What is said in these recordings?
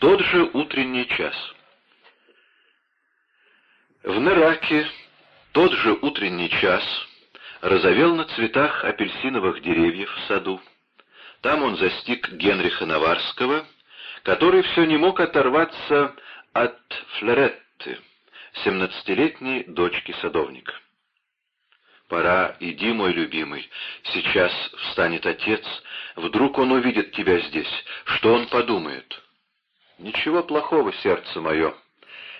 тот же утренний час. В Нераке тот же утренний час разовел на цветах апельсиновых деревьев в саду. Там он застиг Генриха Наварского, который все не мог оторваться от Флоретты, семнадцатилетней дочки садовника. «Пора, иди, мой любимый. Сейчас встанет отец. Вдруг он увидит тебя здесь. Что он подумает?» «Ничего плохого, сердце мое.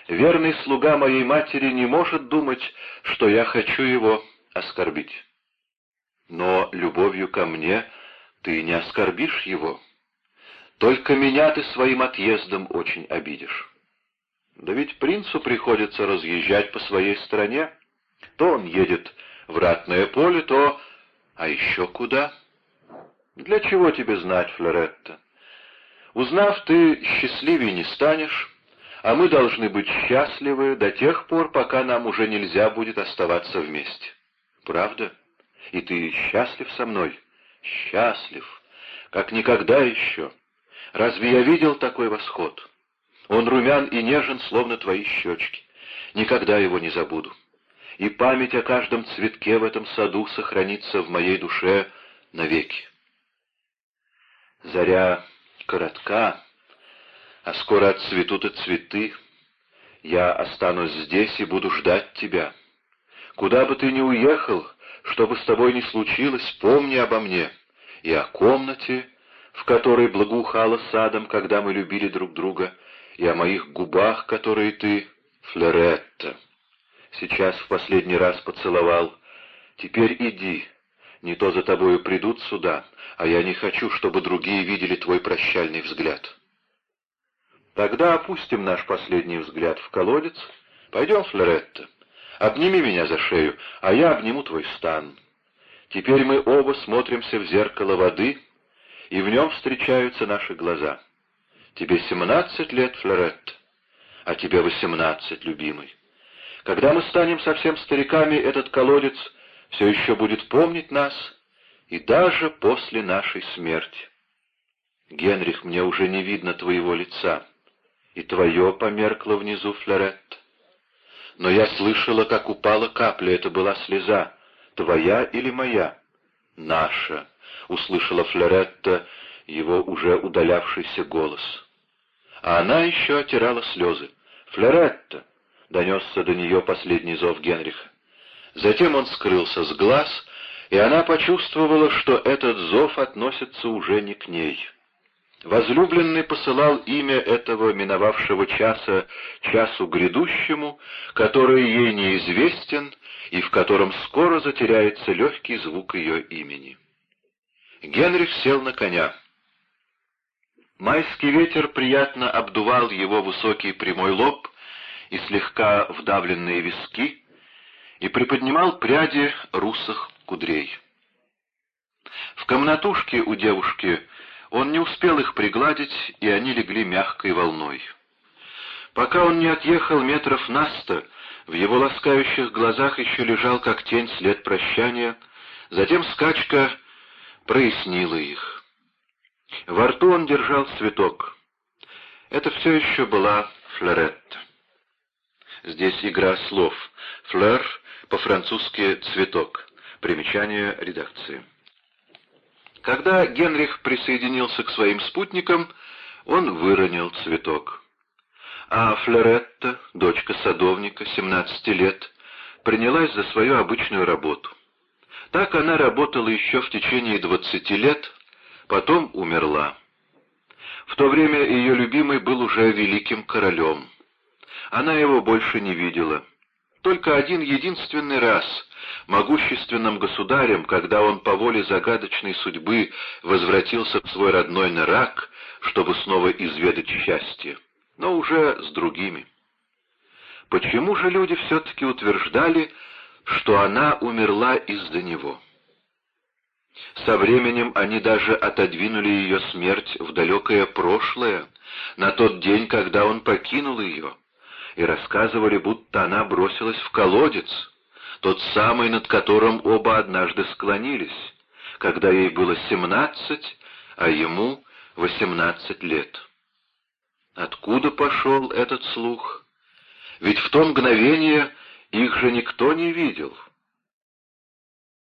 Верный слуга моей матери не может думать, что я хочу его оскорбить. Но любовью ко мне ты не оскорбишь его. Только меня ты своим отъездом очень обидишь. Да ведь принцу приходится разъезжать по своей стране. То он едет в ратное поле, то... А еще куда? Для чего тебе знать, Флоретта? Узнав, ты счастливее не станешь, а мы должны быть счастливы до тех пор, пока нам уже нельзя будет оставаться вместе. Правда? И ты счастлив со мной? Счастлив, как никогда еще. Разве я видел такой восход? Он румян и нежен, словно твои щечки. Никогда его не забуду и память о каждом цветке в этом саду сохранится в моей душе навеки. Заря коротка, а скоро отцветут и цветы. Я останусь здесь и буду ждать тебя. Куда бы ты ни уехал, что бы с тобой ни случилось, помни обо мне и о комнате, в которой благоухала садом, когда мы любили друг друга, и о моих губах, которые ты, Флоретта сейчас в последний раз поцеловал. Теперь иди, не то за тобою придут сюда, а я не хочу, чтобы другие видели твой прощальный взгляд. Тогда опустим наш последний взгляд в колодец. Пойдем, Флоретта, обними меня за шею, а я обниму твой стан. Теперь мы оба смотримся в зеркало воды, и в нем встречаются наши глаза. Тебе семнадцать лет, Флоретта, а тебе восемнадцать, любимый. Когда мы станем совсем стариками, этот колодец все еще будет помнить нас, и даже после нашей смерти. Генрих, мне уже не видно твоего лица, и твое померкло внизу, Флорет. Но я слышала, как упала капля, это была слеза. Твоя или моя? Наша, — услышала Флоретта его уже удалявшийся голос. А она еще отирала слезы. «Флоретта! донесся до нее последний зов Генриха. Затем он скрылся с глаз, и она почувствовала, что этот зов относится уже не к ней. Возлюбленный посылал имя этого миновавшего часа часу грядущему, который ей неизвестен и в котором скоро затеряется легкий звук ее имени. Генрих сел на коня. Майский ветер приятно обдувал его высокий прямой лоб, и слегка вдавленные виски и приподнимал пряди русых кудрей. В комнатушке у девушки он не успел их пригладить, и они легли мягкой волной. Пока он не отъехал метров на сто, в его ласкающих глазах еще лежал как тень след прощания, затем скачка прояснила их. Во рту он держал цветок. Это все еще была Флоретта. Здесь игра слов. Флер по-французски «цветок». Примечание редакции. Когда Генрих присоединился к своим спутникам, он выронил цветок. А Флоретта, дочка садовника, 17 лет, принялась за свою обычную работу. Так она работала еще в течение 20 лет, потом умерла. В то время ее любимый был уже великим королем. Она его больше не видела. Только один единственный раз, могущественным государем, когда он по воле загадочной судьбы возвратился в свой родной Нарак, чтобы снова изведать счастье, но уже с другими. Почему же люди все-таки утверждали, что она умерла из-за него? Со временем они даже отодвинули ее смерть в далекое прошлое, на тот день, когда он покинул ее и рассказывали, будто она бросилась в колодец, тот самый, над которым оба однажды склонились, когда ей было семнадцать, а ему восемнадцать лет. Откуда пошел этот слух? Ведь в то мгновение их же никто не видел.